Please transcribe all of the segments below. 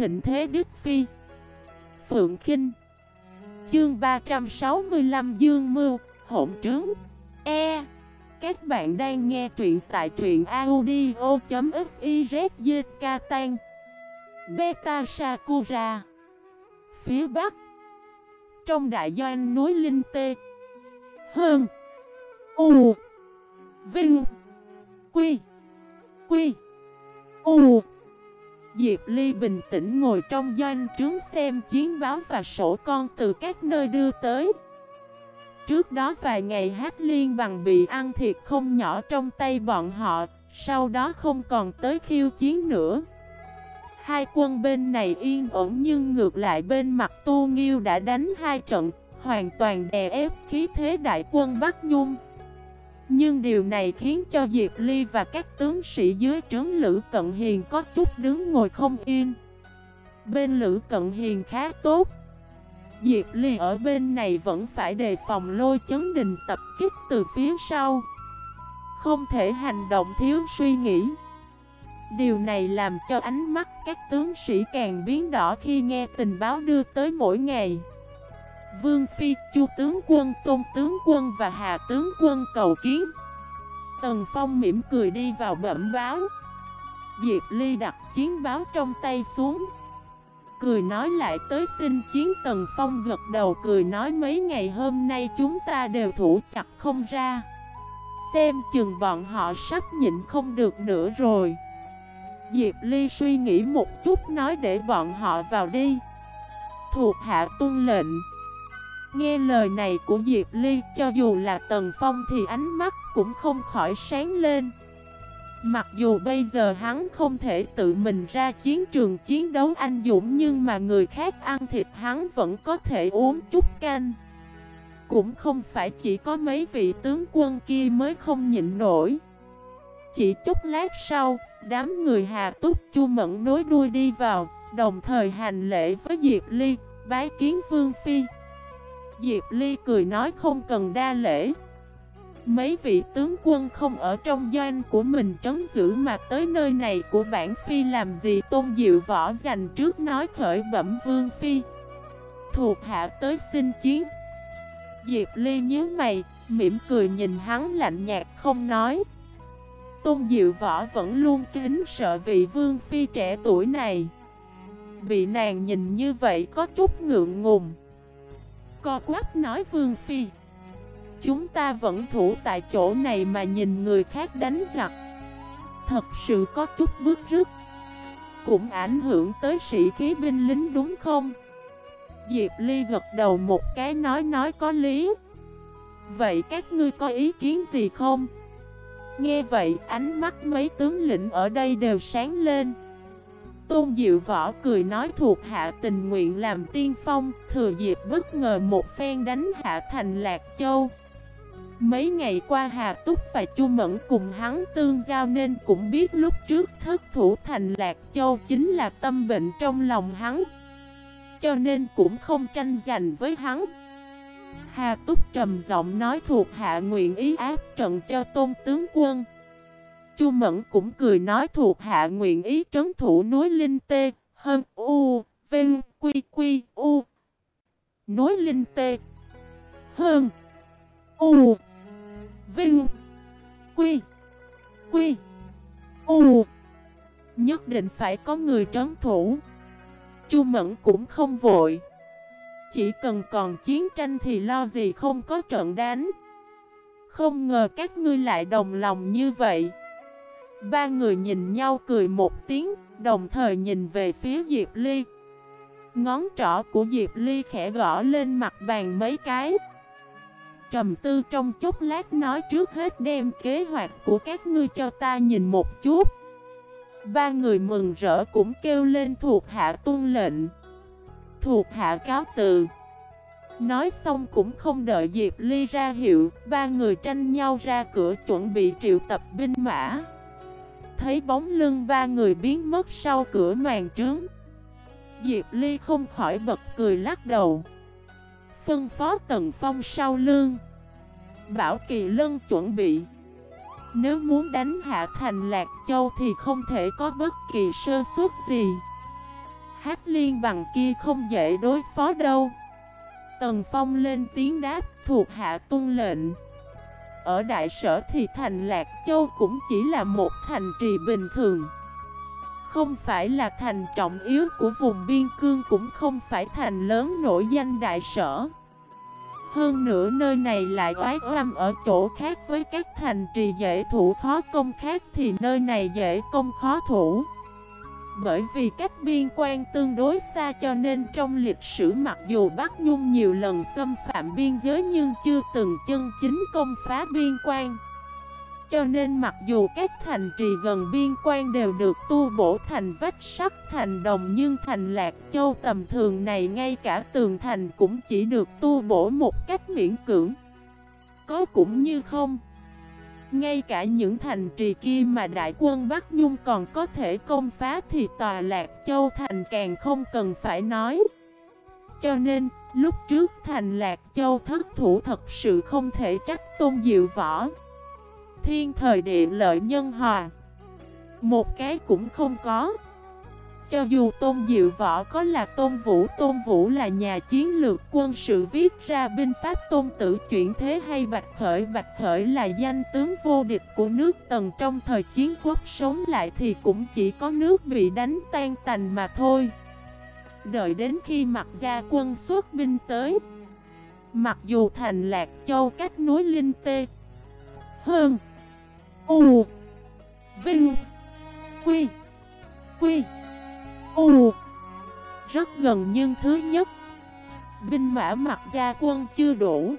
thịnh thế Đức Phi. Phượng Kinh. Chương 365 Dương Mưu, Hỗn trướng. E. Các bạn đang nghe truyện tại truyện audio.xyzk tan. Beta Sakura. Phía Bắc. Trong đại doanh núi Linh Tê. Hơn. U. Vinh. Quy. Quy. U. Diệp Ly bình tĩnh ngồi trong doanh trướng xem chiến báo và sổ con từ các nơi đưa tới. Trước đó vài ngày hát liên bằng bị ăn thiệt không nhỏ trong tay bọn họ, Sau đó không còn tới khiêu chiến nữa. Hai quân bên này yên ổn nhưng ngược lại bên mặt Tu Nghiêu đã đánh hai trận, Hoàn toàn đè ép khí thế đại quân Bắc Nhung nhưng điều này khiến cho Diệp Ly và các tướng sĩ dưới trướng Lữ Cận Hiền có chút đứng ngồi không yên. Bên Lữ Cận Hiền khá tốt. Diệp Ly ở bên này vẫn phải đề phòng lôi chấn đình tập kích từ phía sau. Không thể hành động thiếu suy nghĩ. Điều này làm cho ánh mắt các tướng sĩ càng biến đỏ khi nghe tình báo đưa tới mỗi ngày. Vương Phi, Chu tướng quân, Tôn tướng quân và Hà tướng quân cầu kiến. Tần Phong mỉm cười đi vào bẩm báo. Diệp Ly đặt chiến báo trong tay xuống. Cười nói lại tới xin chiến Tần Phong gật đầu cười nói mấy ngày hôm nay chúng ta đều thủ chặt không ra. Xem chừng bọn họ sắp nhịn không được nữa rồi. Diệp Ly suy nghĩ một chút nói để bọn họ vào đi. Thuộc hạ tuân lệnh. Nghe lời này của Diệp Ly cho dù là Tần Phong thì ánh mắt cũng không khỏi sáng lên. Mặc dù bây giờ hắn không thể tự mình ra chiến trường chiến đấu anh dũng Nhưng mà người khác ăn thịt hắn vẫn có thể uống chút canh. Cũng không phải chỉ có mấy vị tướng quân kia mới không nhịn nổi. Chỉ chút lát sau, đám người Hà Túc Chu Mẫn nối đuôi đi vào Đồng thời hành lễ với Diệp Ly, bái kiến Vương Phi. Diệp Ly cười nói không cần đa lễ. Mấy vị tướng quân không ở trong doanh của mình trấn giữ mà tới nơi này của bản phi làm gì? Tôn diệu võ dành trước nói khởi bẩm vương phi. Thuộc hạ tới xin chiến. Diệp Ly nhớ mày, mỉm cười nhìn hắn lạnh nhạt không nói. Tôn diệu võ vẫn luôn kính sợ vị vương phi trẻ tuổi này. Bị nàng nhìn như vậy có chút ngượng ngùng. Co quắp nói Vương Phi. Chúng ta vẫn thủ tại chỗ này mà nhìn người khác đánh giặc. Thật sự có chút bước rứt. Cũng ảnh hưởng tới sĩ khí binh lính đúng không? Diệp Ly gật đầu một cái nói nói có lý. Vậy các ngươi có ý kiến gì không? Nghe vậy, ánh mắt mấy tướng lĩnh ở đây đều sáng lên. Tôn Diệu Võ cười nói thuộc hạ tình nguyện làm tiên phong, thừa dịp bất ngờ một phen đánh hạ thành Lạc Châu. Mấy ngày qua Hà Túc và Chu Mẫn cùng hắn tương giao nên cũng biết lúc trước thất thủ thành Lạc Châu chính là tâm bệnh trong lòng hắn. Cho nên cũng không tranh giành với hắn. Hà Túc trầm giọng nói thuộc hạ nguyện ý áp trận cho tôn tướng quân. Chu Mẫn cũng cười nói thuộc hạ nguyện ý trấn thủ núi Linh Tê, hơn U, Vinh, Quy, Quy, U. Núi Linh Tê, hơn U, Vinh, Quy, Quy, U. Nhất định phải có người trấn thủ. Chu Mẫn cũng không vội. Chỉ cần còn chiến tranh thì lo gì không có trận đánh. Không ngờ các ngươi lại đồng lòng như vậy. Ba người nhìn nhau cười một tiếng, đồng thời nhìn về phía Diệp Ly. Ngón trỏ của Diệp Ly khẽ gõ lên mặt bàn mấy cái. Trầm tư trong chốc lát nói trước hết đem kế hoạch của các ngươi cho ta nhìn một chút. Ba người mừng rỡ cũng kêu lên thuộc hạ tuân lệnh. Thuộc hạ cáo từ. Nói xong cũng không đợi Diệp Ly ra hiệu, ba người tranh nhau ra cửa chuẩn bị triệu tập binh mã thấy bóng lưng ba người biến mất sau cửa màn trướng. Diệp Ly không khỏi bật cười lắc đầu. Phân phó Tần Phong sau lương Bảo Kỳ Lân chuẩn bị. Nếu muốn đánh hạ thành Lạc Châu thì không thể có bất kỳ sơ suất gì. Hát liên bằng kia không dễ đối phó đâu. Tần Phong lên tiếng đáp thuộc hạ tuân lệnh. Ở đại sở thì thành Lạc Châu cũng chỉ là một thành trì bình thường Không phải là thành trọng yếu của vùng biên cương cũng không phải thành lớn nổi danh đại sở hơn nữa nơi này lại oái oăm ở chỗ khác với các thành trì dễ thủ khó công khác thì nơi này dễ công khó thủ. Bởi vì cách biên quan tương đối xa cho nên trong lịch sử mặc dù Bắc Nhung nhiều lần xâm phạm biên giới nhưng chưa từng chân chính công phá biên quan. Cho nên mặc dù các thành trì gần biên quan đều được tu bổ thành vách sắt, thành đồng nhưng thành Lạc Châu tầm thường này ngay cả tường thành cũng chỉ được tu bổ một cách miễn cưỡng. Có cũng như không. Ngay cả những thành trì kia mà đại quân Bắc Nhung còn có thể công phá thì tòa Lạc Châu thành càng không cần phải nói. Cho nên, lúc trước thành Lạc Châu thất thủ thật sự không thể trách tôn diệu võ. Thiên thời địa lợi nhân hòa Một cái cũng không có cho dù Tôn Diệu Võ có là Tôn Vũ Tôn Vũ là nhà chiến lược quân sự viết ra binh pháp Tôn Tử chuyển thế hay Bạch Khởi? Bạch Khởi là danh tướng vô địch của nước Tần trong thời chiến quốc sống lại thì cũng chỉ có nước bị đánh tan tành mà thôi. Đợi đến khi mặt gia quân xuất binh tới, Mặc dù thành Lạc Châu cách núi Linh Tê Hơn U, Vinh, Quy Quy U. Rất gần nhưng thứ nhất, Binh mã mặt gia quân chưa đủ.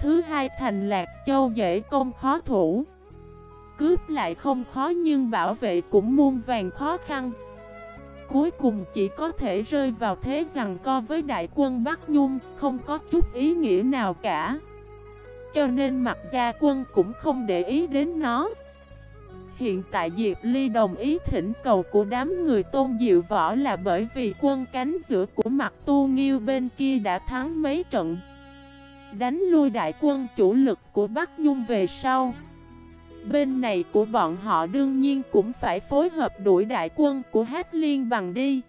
Thứ hai, thành Lạc Châu dễ công khó thủ. Cướp lại không khó nhưng bảo vệ cũng muôn vàng khó khăn. Cuối cùng chỉ có thể rơi vào thế rằng co với đại quân Bắc Nhung, Không có chút ý nghĩa nào cả. Cho nên mặt gia quân cũng không để ý đến nó. Hiện tại Diệp Ly đồng ý thỉnh cầu của đám người tôn diệu võ là bởi vì quân cánh giữa của mặt tu nghiêu bên kia đã thắng mấy trận. Đánh lui đại quân chủ lực của Bắc Nhung về sau. Bên này của bọn họ đương nhiên cũng phải phối hợp đuổi đại quân của Hát Liên bằng đi.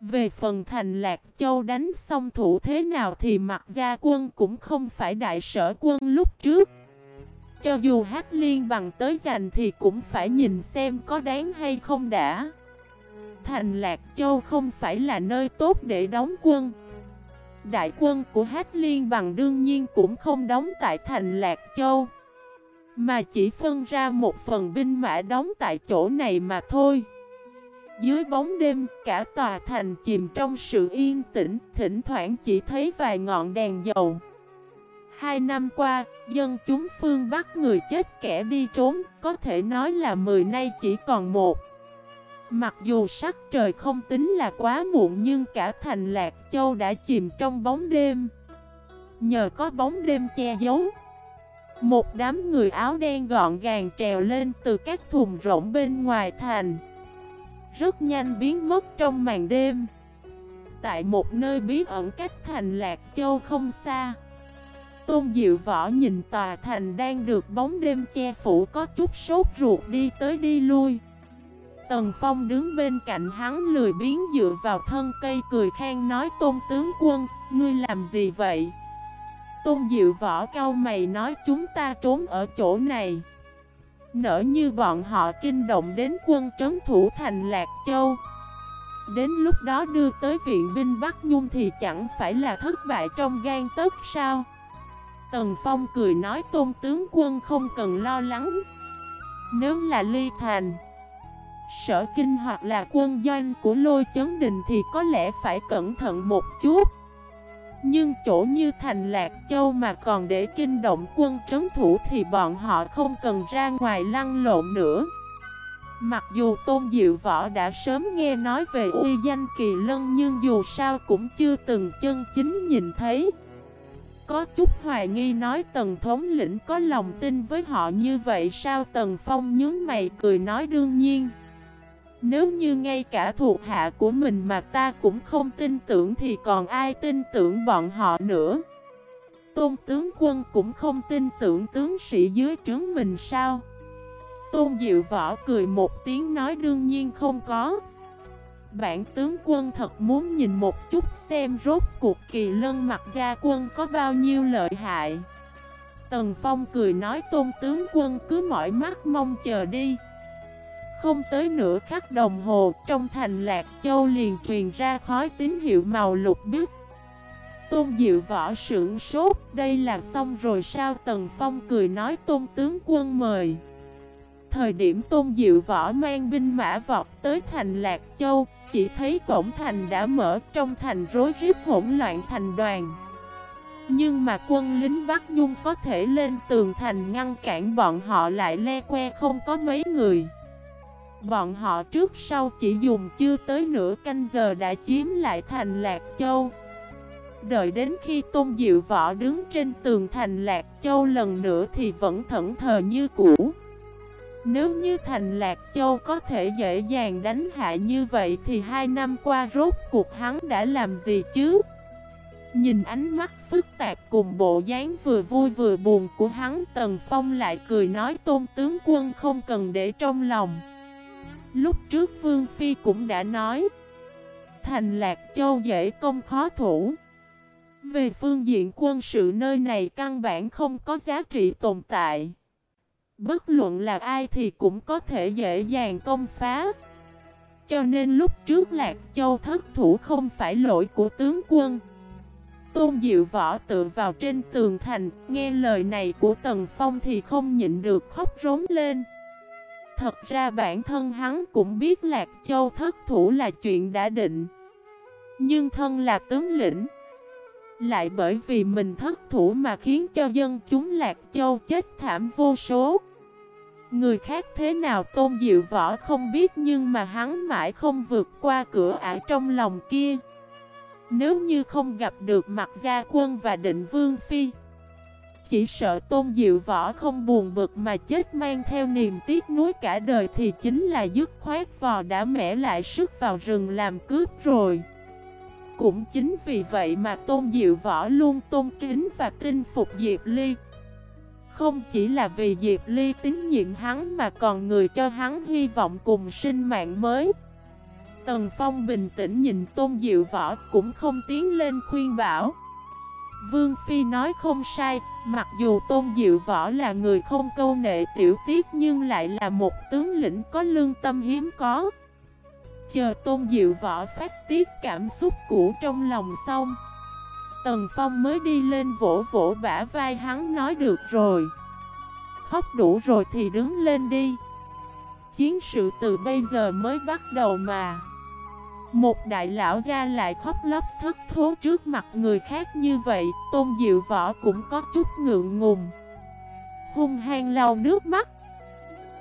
Về phần thành Lạc Châu đánh xong thủ thế nào thì mặt gia quân cũng không phải đại sở quân lúc trước. Cho dù hát liên bằng tới giành thì cũng phải nhìn xem có đáng hay không đã. Thành Lạc Châu không phải là nơi tốt để đóng quân. Đại quân của hát liên bằng đương nhiên cũng không đóng tại thành Lạc Châu. Mà chỉ phân ra một phần binh mã đóng tại chỗ này mà thôi. Dưới bóng đêm, cả tòa thành chìm trong sự yên tĩnh, thỉnh thoảng chỉ thấy vài ngọn đèn dầu. Hai năm qua, dân chúng phương Bắc người chết kẻ đi trốn, có thể nói là mười nay chỉ còn một. Mặc dù sắc trời không tính là quá muộn nhưng cả thành Lạc Châu đã chìm trong bóng đêm. Nhờ có bóng đêm che giấu, một đám người áo đen gọn gàng trèo lên từ các thùng rỗng bên ngoài thành rất nhanh biến mất trong màn đêm. Tại một nơi bí ẩn cách thành Lạc Châu không xa. Tôn Diệu Võ nhìn tòa thành đang được bóng đêm che phủ có chút sốt ruột đi tới đi lui. Tần Phong đứng bên cạnh hắn lười biến dựa vào thân cây cười khen nói Tôn tướng quân, ngươi làm gì vậy? Tôn Diệu Võ cao mày nói chúng ta trốn ở chỗ này. Nỡ như bọn họ kinh động đến quân trấn thủ thành Lạc Châu Đến lúc đó đưa tới viện binh Bắc Nhung thì chẳng phải là thất bại trong gan tất sao Tần Phong cười nói tôn tướng quân không cần lo lắng Nếu là ly thành, Sở kinh hoặc là quân doanh của lôi chấn đình thì có lẽ phải cẩn thận một chút nhưng chỗ như thành Lạc Châu mà còn để kinh động quân trấn thủ thì bọn họ không cần ra ngoài lăn lộn nữa. Mặc dù Tôn Diệu Võ đã sớm nghe nói về uy danh kỳ lân nhưng dù sao cũng chưa từng chân chính nhìn thấy. Có chút hoài nghi nói Tần Thống lĩnh có lòng tin với họ như vậy sao? Tần Phong nhướng mày cười nói đương nhiên. Nếu như ngay cả thuộc hạ của mình mà ta cũng không tin tưởng thì còn ai tin tưởng bọn họ nữa? Tôn tướng quân cũng không tin tưởng tướng sĩ dưới trướng mình sao? Tôn Diệu Võ cười một tiếng nói đương nhiên không có. Bản tướng quân thật muốn nhìn một chút xem rốt cuộc kỳ lân mặt gia quân có bao nhiêu lợi hại. Tần Phong cười nói, tôn tướng quân, cứ mỏi mắt, mong chờ đi. Không tới nửa khắc đồng hồ, trong thành Lạc Châu liền truyền ra khói tín hiệu màu lục biếc. Tôn Diệu Võ sưởng sốt, Đây là xong rồi sao? Tần Phong cười nói, tôn tướng quân mời. Thời điểm Tôn Diệu Võ mang binh mã vọt tới thành Lạc Châu chỉ thấy cổng thành đã mở, trong thành rối rít hỗn loạn thành đoàn. Nhưng mà quân lính Bắc Nhung có thể lên tường thành ngăn cản bọn họ lại le que không có mấy người. Bọn họ trước sau chỉ dùng chưa tới nửa canh giờ đã chiếm lại thành Lạc Châu. Đợi đến khi Tôn Diệu Võ đứng trên tường thành Lạc Châu lần nữa thì vẫn thẫn thờ như cũ. Nếu như thành Lạc Châu có thể dễ dàng đánh hạ như vậy thì hai năm qua rốt cuộc hắn đã làm gì chứ? Nhìn ánh mắt phức tạp cùng bộ dáng vừa vui vừa buồn của hắn, Tần Phong lại cười nói tôn tướng quân không cần để trong lòng Lúc trước Vương Phi cũng đã nói, Thành Lạc Châu dễ công khó thủ về phương diện quân sự nơi này căn bản không có giá trị tồn tại. Bất luận là ai thì cũng có thể dễ dàng công phá. Cho nên lúc trước Lạc Châu thất thủ không phải lỗi của tướng quân. Tôn Diệu Võ tự vào trên tường thành, nghe lời này của Tần Phong thì không nhịn được khóc rống lên. Thật ra bản thân hắn cũng biết Lạc Châu thất thủ là chuyện đã định. Nhưng thân là tướng lĩnh. Lại bởi vì mình thất thủ mà khiến cho dân chúng Lạc Châu chết thảm vô số Người khác thế nào tôn diệu võ không biết nhưng mà hắn mãi không vượt qua cửa ải trong lòng kia. Nếu như không gặp được mặt gia quân và định vương phi, Chỉ sợ tôn diệu võ không buồn bực mà chết mang theo niềm tiếc nuối cả đời Thì chính là dứt khoát vò đã mẻ lại sức vào rừng làm cướp rồi. Cũng chính vì vậy mà Tôn Diệu Võ luôn tôn kính và tin phục Diệp Ly. Không chỉ là vì Diệp Ly tín nhiệm hắn mà còn người cho hắn hy vọng cùng sinh mạng mới. Tần Phong bình tĩnh nhìn Tôn Diệu Võ cũng không tiến lên khuyên bảo. Vương Phi nói không sai, mặc dù Tôn Diệu Võ là người không câu nệ tiểu tiết nhưng lại là một tướng lĩnh có lương tâm hiếm có. Chờ tôn diệu võ phát tiết cảm xúc cũ trong lòng xong Tần Phong mới đi lên vỗ vỗ bả vai hắn nói được rồi. Khóc đủ rồi thì đứng lên đi. Chiến sự từ bây giờ mới bắt đầu mà. Một đại lão ra lại khóc lóc thất thố trước mặt người khác như vậy, Tôn Diệu Võ cũng có chút ngượng ngùng. Hung hăng lau nước mắt.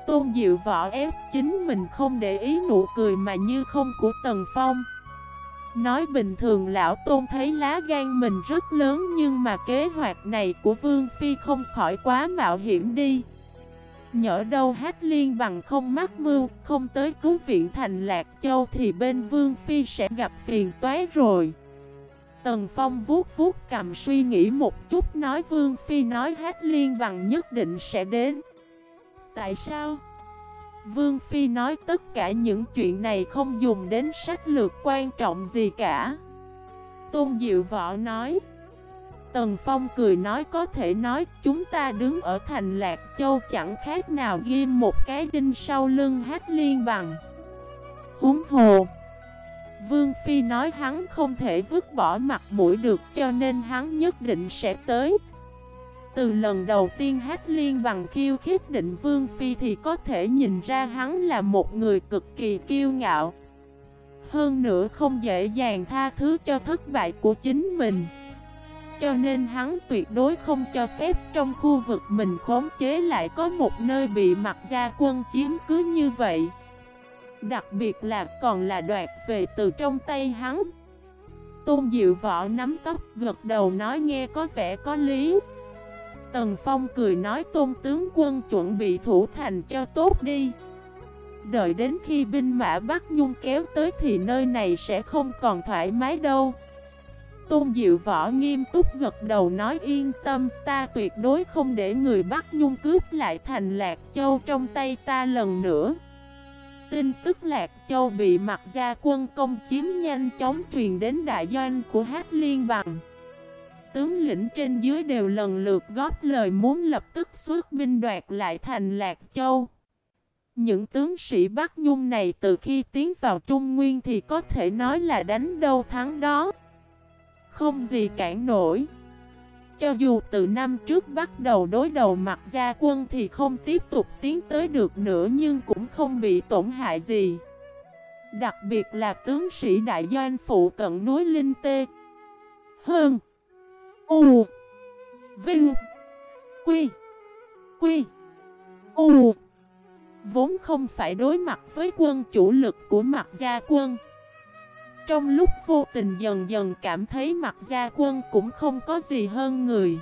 Tôn Diệu Võ ép chính mình không để ý nụ cười mà như không của Tần Phong. Nói bình thường lão Tôn thấy lá gan mình rất lớn nhưng mà kế hoạch này của Vương Phi không khỏi quá mạo hiểm đi. Nhỡ đâu hát liên bằng không mắc mưu, không tới cứu viện thành Lạc Châu thì bên Vương Phi sẽ gặp phiền toái rồi. Tần Phong vuốt vuốt cầm suy nghĩ một chút nói Vương Phi nói hát liên bằng nhất định sẽ đến. Tại sao? Vương Phi nói tất cả những chuyện này không dùng đến sách lược quan trọng gì cả. Tôn Diệu Võ nói, Tần Phong cười nói có thể nói chúng ta đứng ở thành Lạc Châu chẳng khác nào ghim một cái đinh sau lưng hát liên bằng. Húng hồ, Vương Phi nói hắn không thể vứt bỏ mặt mũi được cho nên hắn nhất định sẽ tới từ lần đầu tiên hát liên bằng kiêu khích định Vương Phi thì có thể nhìn ra hắn là một người cực kỳ kiêu ngạo. Hơn nữa không dễ dàng tha thứ cho thất bại của chính mình. Cho nên hắn tuyệt đối không cho phép trong khu vực mình khống chế lại có một nơi bị mặt gia quân chiếm cứ như vậy. Đặc biệt là còn là đoạt về từ trong tay hắn. Tôn Diệu Võ nắm tóc, gật đầu nói nghe có vẻ có lý. Tần Phong cười nói tôn tướng quân chuẩn bị thủ thành cho tốt đi. Đợi đến khi binh mã Bắc Nhung kéo tới thì nơi này sẽ không còn thoải mái đâu. Tôn Diệu Võ nghiêm túc gật đầu nói yên tâm, ta tuyệt đối không để người Bắc Nhung cướp lại thành Lạc Châu trong tay ta lần nữa. Tin tức Lạc Châu bị mặt gia quân công chiếm nhanh chóng truyền đến đại doanh của Hát Liên Bằng. Tướng lĩnh trên dưới đều lần lượt góp lời muốn lập tức xuất binh đoạt lại thành Lạc Châu Những tướng sĩ Bắc Nhung này từ khi tiến vào Trung Nguyên thì có thể nói là đánh đâu thắng đó Không gì cản nổi cho dù từ năm trước bắt đầu đối đầu mặt gia quân thì không tiếp tục tiến tới được nữa nhưng cũng không bị tổn hại gì. Đặc biệt là tướng sĩ đại doanh phụ cận núi Linh Tê. Hơn. U. Vinh. Quy. Quy. U. Vốn không phải đối mặt với quân chủ lực của mặt gia quân. Trong lúc vô tình dần dần cảm thấy mặt gia quân cũng không có gì hơn người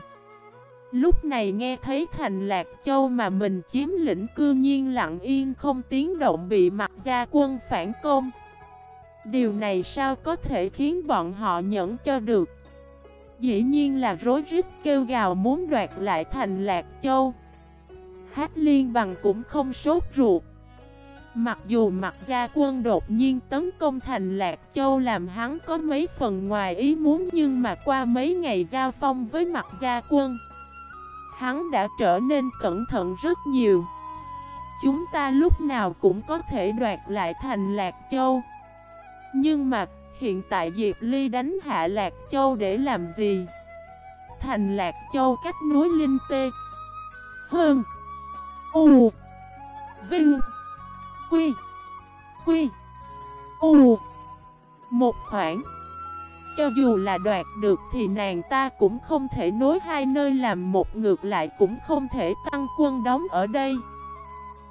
Lúc này nghe thấy thành Lạc Châu mà mình chiếm lĩnh cư nhiên lặng yên không tiếng động bị mặt gia quân phản công Điều này sao có thể khiến bọn họ nhẫn cho được Dĩ nhiên là rối rít kêu gào muốn đoạt lại thành Lạc Châu. Hát liên bằng cũng không sốt ruột. Mặc dù mặt gia quân đột nhiên tấn công thành Lạc Châu làm hắn có mấy phần ngoài ý muốn Nhưng mà qua mấy ngày giao phong với mặt gia quân, Hắn đã trở nên cẩn thận rất nhiều. Chúng ta lúc nào cũng có thể đoạt lại thành Lạc Châu. Nhưng mà hiện tại Diệp Ly đánh hạ Lạc Châu để làm gì? Thành Lạc Châu cách núi Linh Tê. Hơn. U. Vinh. Quy. Quy. U. Một khoảng. Cho dù là đoạt được thì nàng ta cũng không thể nối hai nơi làm một ngược lại cũng không thể tăng quân đóng ở đây.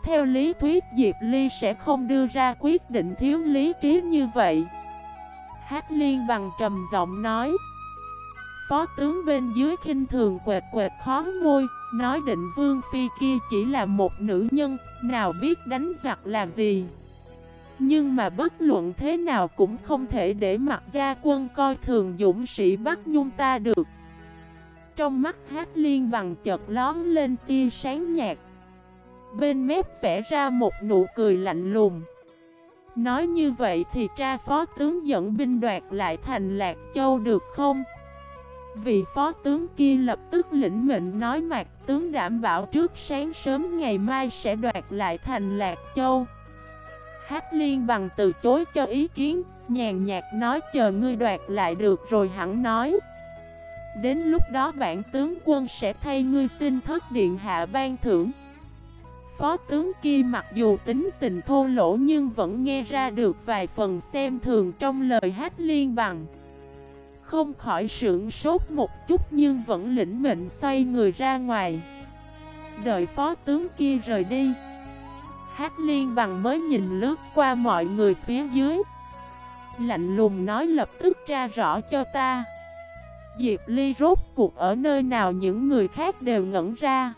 Theo lý thuyết Diệp Ly sẽ không đưa ra quyết định thiếu lý trí như vậy. Hát liên bằng trầm giọng nói. Phó tướng bên dưới khinh thường quệt quệt khó môi, Nói định vương phi kia chỉ là một nữ nhân, Nào biết đánh giặc là gì. Nhưng mà bất luận thế nào cũng không thể để mặt gia quân coi thường dũng sĩ bắt nhung ta được. Trong mắt hát liên bằng chợt lón lên tia sáng nhạt. Bên mép vẽ ra một nụ cười lạnh lùng. Nói như vậy thì tra phó tướng dẫn binh đoạt lại thành Lạc Châu được không? Vị phó tướng kia lập tức lĩnh mệnh nói mặt tướng đảm bảo trước sáng sớm ngày mai sẽ đoạt lại thành Lạc Châu. Hát liên bằng từ chối cho ý kiến, nhàn nhạt nói chờ ngươi đoạt lại được rồi hẳn nói. Đến lúc đó bản tướng quân sẽ thay ngươi xin thất điện hạ ban thưởng. Phó tướng kia mặc dù tính tình thô lỗ nhưng vẫn nghe ra được vài phần xem thường trong lời hát liên bằng. Không khỏi sưởng sốt một chút nhưng vẫn lĩnh mệnh xoay người ra ngoài. Đợi phó tướng kia rời đi, Hát liên bằng mới nhìn lướt qua mọi người phía dưới. Lạnh lùng nói lập tức tra rõ cho ta. Diệp Ly rốt cuộc ở nơi nào những người khác đều ngẩn ra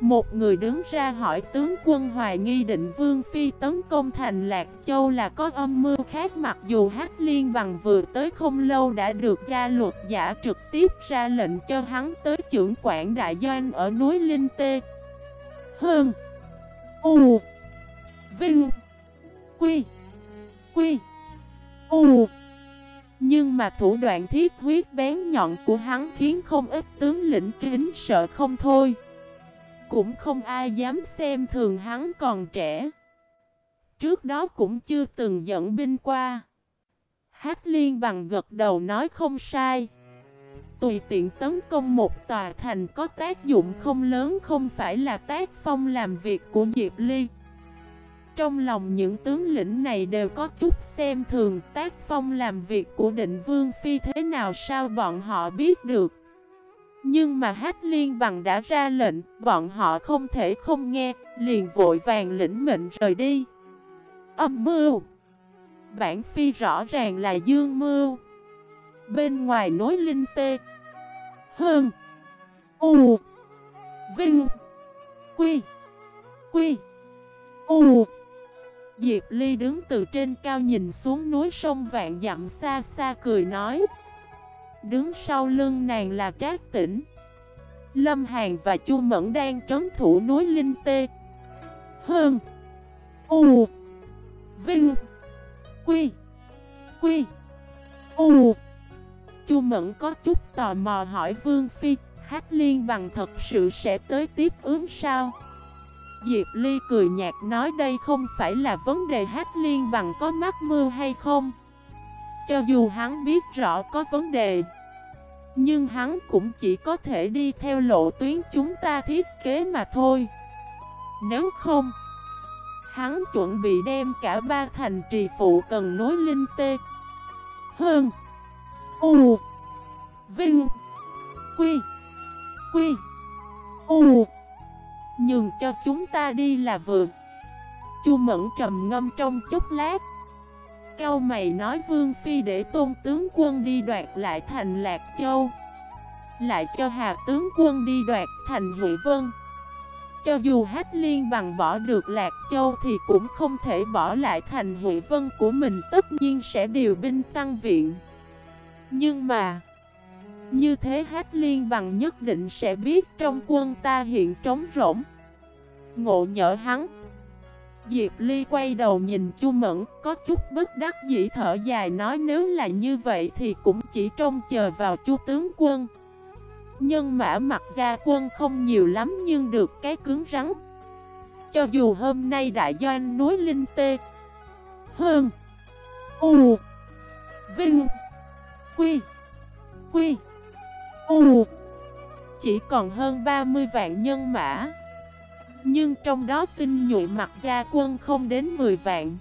một người đứng ra hỏi, tướng quân hoài nghi định Vương Phi tấn công thành Lạc Châu là có âm mưu khác? Mặc dù Hát Liên bằng vừa tới không lâu đã được gia luật giả trực tiếp ra lệnh cho hắn tới trưởng quản đại doanh ở núi Linh Tê. Hơn U, Vinh, Quy Quy, U. Nhưng mà thủ đoạn thiết huyết bén nhọn của hắn khiến không ít tướng lĩnh kính sợ không thôi cũng không ai dám xem thường hắn còn trẻ. Trước đó cũng chưa từng dẫn binh qua. Hát liên bằng gật đầu nói không sai. Tùy tiện tấn công một tòa thành có tác dụng không lớn không phải là tác phong làm việc của Diệp Ly. Trong lòng những tướng lĩnh này đều có chút xem thường tác phong làm việc của định vương phi thế nào sao bọn họ biết được nhưng mà Hát Liên bằng đã ra lệnh, bọn họ không thể không nghe, liền vội vàng lĩnh mệnh rời đi. Âm mưu. Bản phi rõ ràng là dương mưu. Bên ngoài nối linh tê. Hơn. U. Vinh. Quy. Quy. U. Diệp Ly đứng từ trên cao nhìn xuống núi sông vạn dặm xa xa cười nói. Đứng sau lưng nàng là Trác Tĩnh, Lâm Hàn và Chu Mẫn đang trấn thủ núi Linh Tê. Hơn, U, Vinh, Quy Quy, U. Chu Mẫn có chút tò mò hỏi Vương Phi, Hát liên bằng thật sự sẽ tới tiếp ứng sao? Diệp Ly cười nhạt nói, đây không phải là vấn đề Hát liên bằng có mắc mưa hay không? Cho dù hắn biết rõ có vấn đề nhưng hắn cũng chỉ có thể đi theo lộ tuyến chúng ta thiết kế mà thôi. Nếu không, Hắn chuẩn bị đem cả ba thành trì phụ cần nối linh tê. Hơn, U, Vinh, Quy Quy, U. Nhường cho chúng ta đi là vừa. Chu Mẫn trầm ngâm trong chốc lát. Cao mày nói Vương Phi để tôn tướng quân đi đoạt lại thành Lạc Châu. Lại cho Hà tướng quân đi đoạt thành Huệ Vân. Cho dù Hát Liên bằng bỏ được Lạc Châu thì cũng không thể bỏ lại thành Huệ Vân của mình, Tất nhiên sẽ điều binh tăng viện. Nhưng mà, như thế hát liên bằng nhất định sẽ biết trong quân ta hiện trống rỗng. Ngộ nhỡ hắn Diệp Ly quay đầu nhìn Chu Mẫn, Có chút bất đắc dĩ thở dài nói nếu là như vậy thì cũng chỉ trông chờ vào Chu tướng quân. Nhân mã mặt gia quân không nhiều lắm nhưng được cái cứng rắn. Cho dù hôm nay đại doanh núi Linh Tê, Hơn, U, Vinh, Quy Quy, U, Chỉ còn hơn 30 vạn nhân mã. Nhưng trong đó tinh nhuệ mặt gia quân không đến 10 vạn.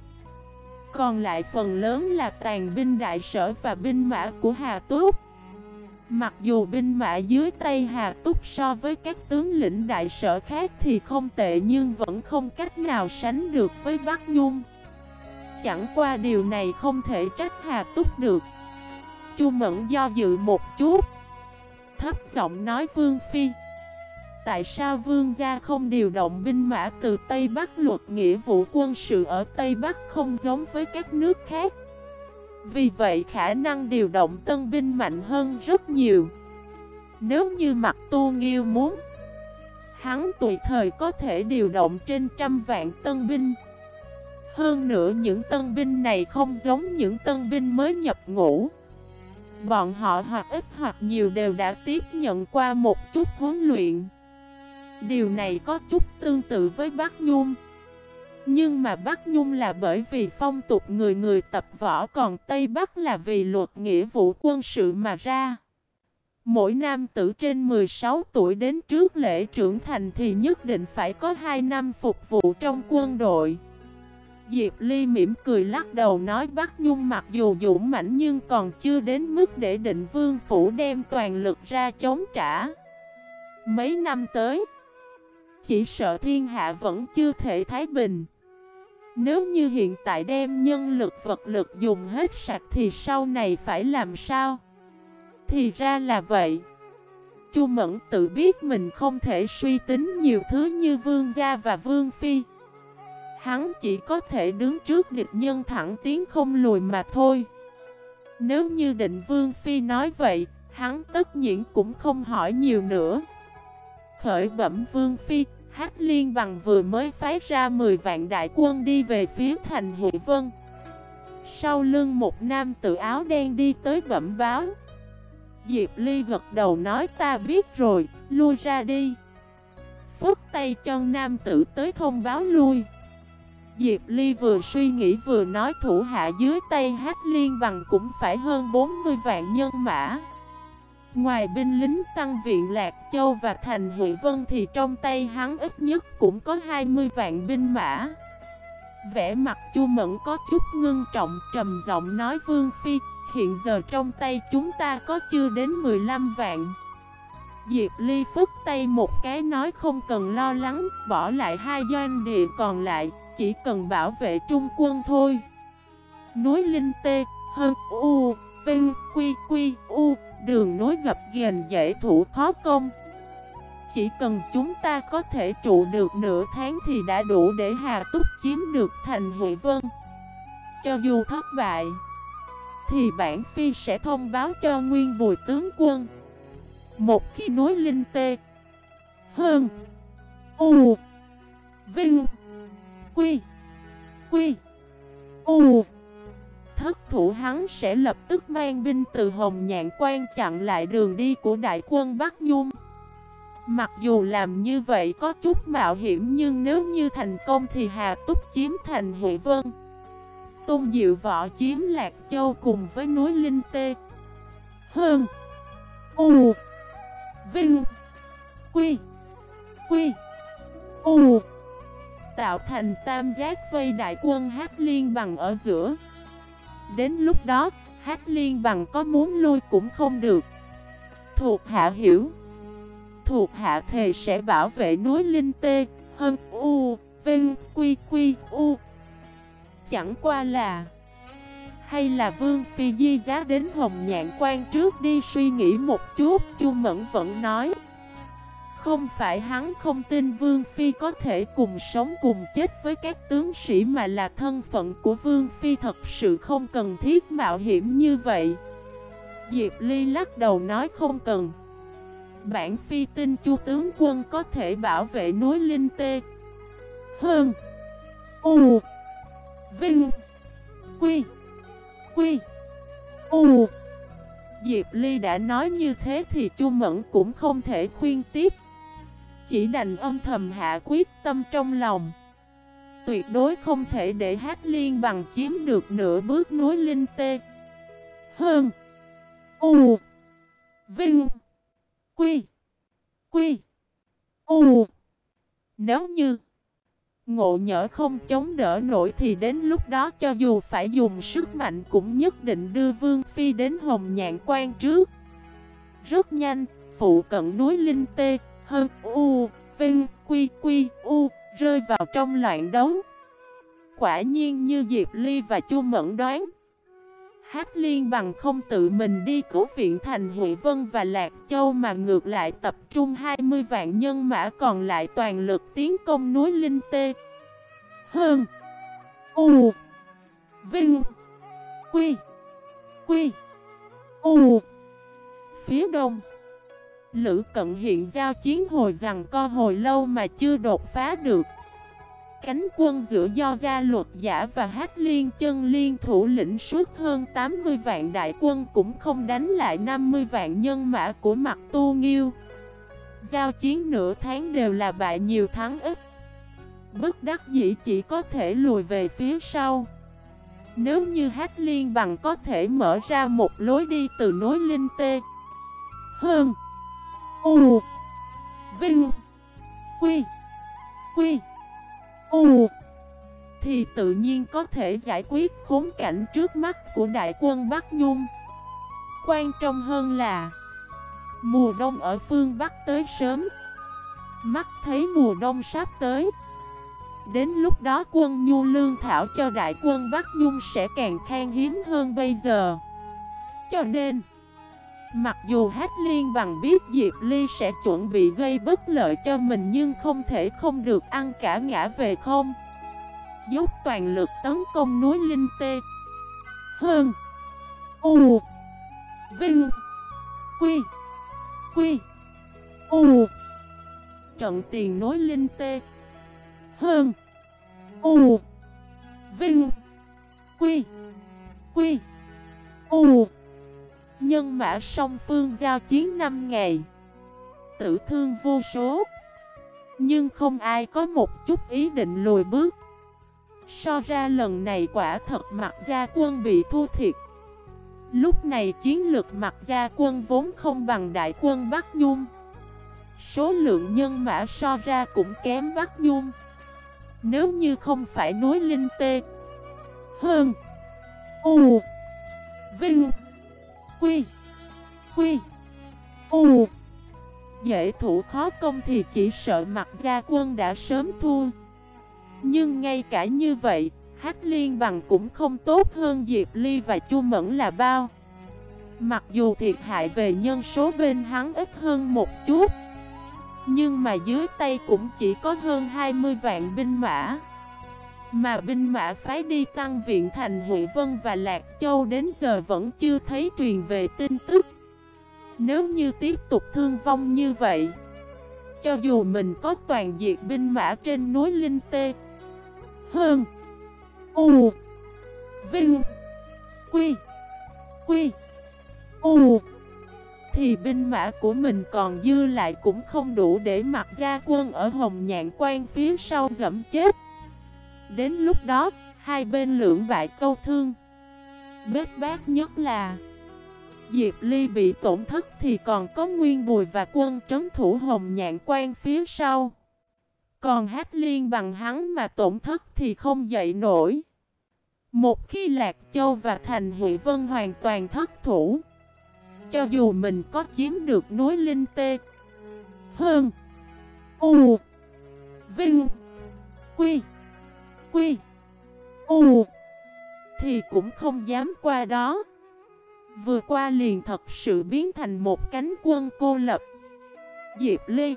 Còn lại phần lớn là tàn binh đại sở và binh mã của Hà Túc. Mặc dù binh mã dưới tay Hà Túc so với các tướng lĩnh đại sở khác thì không tệ nhưng vẫn không cách nào sánh được với Bắc Nhung. Chẳng qua điều này không thể trách Hà Túc được. Chu Mẫn do dự một chút, Thấp giọng nói Vương Phi Tại sao Vương gia không điều động binh mã từ Tây Bắc luật nghĩa vụ quân sự ở Tây Bắc không giống với các nước khác? Vì vậy khả năng điều động tân binh mạnh hơn rất nhiều. Nếu như mặt tu nghiêu muốn, Hắn tùy thời có thể điều động trên trăm vạn tân binh. Hơn nữa những tân binh này không giống những tân binh mới nhập ngũ. Bọn họ hoặc ít hoặc nhiều đều đã tiếp nhận qua một chút huấn luyện. Điều này có chút tương tự với Bác Nhung. Nhưng mà Bác Nhung là bởi vì phong tục người người tập võ Còn Tây Bắc là vì luật nghĩa vụ quân sự mà ra. Mỗi nam tử trên 16 tuổi đến trước lễ trưởng thành thì nhất định phải có 2 năm phục vụ trong quân đội. Diệp Ly mỉm cười lắc đầu nói Bắc Nhung mặc dù dũng mãnh nhưng còn chưa đến mức để định vương phủ đem toàn lực ra chống trả. Mấy năm tới, chỉ sợ thiên hạ vẫn chưa thể thái bình. Nếu như hiện tại đem nhân lực, vật lực dùng hết sạch thì sau này phải làm sao? Thì ra là vậy. Chu Mẫn tự biết mình không thể suy tính nhiều thứ như vương gia và vương phi. Hắn chỉ có thể đứng trước địch nhân thẳng tiến không lùi mà thôi Nếu như định Vương Phi nói vậy, Hắn tất nhiên cũng không hỏi nhiều nữa Khởi bẩm Vương Phi Hát Liên Bằng vừa mới phái ra 10 vạn đại quân đi về phía thành Hội Vân. Sau lưng một nam tự áo đen đi tới bẩm báo. Diệp Ly gật đầu nói ta biết rồi, lui ra đi. Phước tay cho nam tử tới thông báo lui. Diệp Ly vừa suy nghĩ vừa nói thủ hạ dưới tay hát liên bằng cũng phải hơn 40 vạn nhân mã. Ngoài binh lính tăng viện Lạc Châu và Thành Huệ Vân thì trong tay hắn ít nhất cũng có 20 vạn binh mã. Vẽ mặt Chu Mẫn có chút ngưng trọng trầm giọng nói Vương Phi Hiện giờ trong tay chúng ta có chưa đến 15 vạn? Diệp Ly phức tay một cái nói không cần lo lắng Bỏ lại hai doanh địa còn lại chỉ cần bảo vệ trung quân thôi. Núi Linh Tê, Hân U, Vinh, Quy, Quy, U Đường nối gặp ghềnh dễ thủ khó công. Chỉ cần chúng ta có thể trụ được nửa tháng thì đã đủ để Hà Túc chiếm được thành Huệ Vân. Cho dù thất bại, Thì bản phi sẽ thông báo cho nguyên bùi tướng quân. Một khi núi Linh Tê, Hơn, U, Vinh, Quy Quy, U. Thất thủ hắn sẽ lập tức mang binh từ Hồng Nhạn Quan chặn lại đường đi của đại quân Bắc Nhung. Mặc dù làm như vậy có chút mạo hiểm nhưng nếu như thành công thì Hà Túc chiếm thành Huệ Vân. Tôn Diệu Võ chiếm Lạc Châu cùng với núi Linh Tê. Hơn U. Vinh. Quy. Quy. U. Tạo thành tam giác vây đại quân Hát Liên bằng ở giữa. Đến lúc đó, Hát Liên bằng có muốn lui cũng không được. Thuộc hạ hiểu. Thuộc hạ thề sẽ bảo vệ núi Linh Tê Hân U, Vinh, Quy Quy, U. Chẳng qua là, Hay là Vương Phi Di giá đến Hồng Nhạn quan trước đi suy nghĩ một chút, Chu Mẫn vẫn nói. Không phải hắn không tin Vương Phi có thể cùng sống cùng chết với các tướng sĩ Mà là thân phận của Vương Phi thật sự không cần thiết mạo hiểm như vậy. Diệp Ly lắc đầu nói không cần. Bản Phi tin Chu tướng quân có thể bảo vệ núi Linh Tê. Hơn. U. Vinh. Quy. Quy. U. Diệp Ly đã nói như thế thì Chu Mẫn cũng không thể khuyên tiếp. Chỉ đành âm thầm hạ quyết tâm trong lòng. Tuyệt đối không thể để Hát Liên bằng chiếm được nửa bước núi Linh Tê. Hơn. U. Vinh. Quy. Quy. U. Nếu như Ngộ nhỡ không chống đỡ nổi thì đến lúc đó cho dù phải dùng sức mạnh cũng nhất định đưa Vương Phi đến Hồng Nhạn quan trước. Rất nhanh, phụ cận núi Linh Tê, hơn U, Vinh, Quy, Quy, U, rơi vào trong loạn đấu. Quả nhiên như Diệp Ly và Chu Mẫn đoán. Hát liên bằng không tự mình đi cứu viện thành Huệ Vân và Lạc Châu mà ngược lại tập trung 20 vạn nhân mã còn lại toàn lực tiến công núi Linh Tê. Hơn U Vinh Quy Quy U Phía đông Lữ cận hiện giao chiến hồi rằng co hồi lâu mà chưa đột phá được cánh quân giữa do gia luật giả và hát liên chân liên thủ lĩnh suốt hơn 80 vạn đại quân cũng không đánh lại 50 vạn nhân mã của mặt tu nghiêu. Giao chiến nửa tháng đều là bại nhiều thắng ít. Bất đắc dĩ chỉ có thể lùi về phía sau. Nếu như hát liên bằng có thể mở ra một lối đi từ nối linh tê Hơn U. Vinh. Quy. Quy. U. Thì tự nhiên có thể giải quyết khốn cảnh trước mắt của đại quân Bắc Nhung. Quan trọng hơn là, Mùa đông ở phương Bắc tới sớm. Mắt thấy mùa đông sắp tới. Đến lúc đó quân nhu lương thảo cho đại quân Bắc Nhung sẽ càng khan hiếm hơn bây giờ. Cho nên Mặc dù Hát Liên bằng biết Diệp Ly sẽ chuẩn bị gây bất lợi cho mình nhưng không thể không được ăn cả ngã về không? Dốc toàn lực tấn công núi Linh Tê. Hơn. U. Vinh. Quy. Quy. U. Trận tiền nối Linh Tê. Hơn. U. Vinh. Quy. Quy. U. Nhân mã song phương giao chiến 5 ngày. Tử thương vô số. Nhưng không ai có một chút ý định lùi bước. So ra lần này quả thật mặt gia quân bị thua thiệt. Lúc này chiến lược mặt gia quân vốn không bằng đại quân Bắc Nhung. Số lượng nhân mã so ra cũng kém Bắc Nhung. Nếu như không phải núi Linh Tê. Hơn. U. Vinh. Quy. Quy. U. Dễ thủ khó công thì chỉ sợ mặt gia quân đã sớm thua Nhưng ngay cả như vậy Hát liên bằng cũng không tốt hơn Diệp Ly và Chu Mẫn là bao. Mặc dù thiệt hại về nhân số bên hắn ít hơn một chút, Nhưng mà dưới tay cũng chỉ có hơn 20 vạn binh mã mà binh mã phái đi tăng viện thành Huệ Vân và Lạc Châu đến giờ vẫn chưa thấy truyền về tin tức. Nếu như tiếp tục thương vong như vậy, Cho dù mình có toàn diệt binh mã trên núi Linh Tê, Hơn, U, Vinh, Quy Quy, U, Thì binh mã của mình còn dư lại cũng không đủ để mặc gia quân ở Hồng Nhạn quan phía sau dẫm chết. Đến lúc đó, hai bên lưỡng bại câu thương. Bết bát nhất là Diệp Ly bị tổn thất thì còn có Nguyên Bùi và quân trấn thủ Hồng Nhạn quan phía sau. Còn Hát Liên bằng hắn mà tổn thất thì không dậy nổi. Một khi Lạc Châu và Thành Huệ Vân hoàn toàn thất thủ Cho dù mình có chiếm được núi Linh Tê Hơn U Vinh Quy Quy. U. Thì cũng không dám qua đó. Vừa qua liền thật sự biến thành một cánh quân cô lập. Diệp Ly.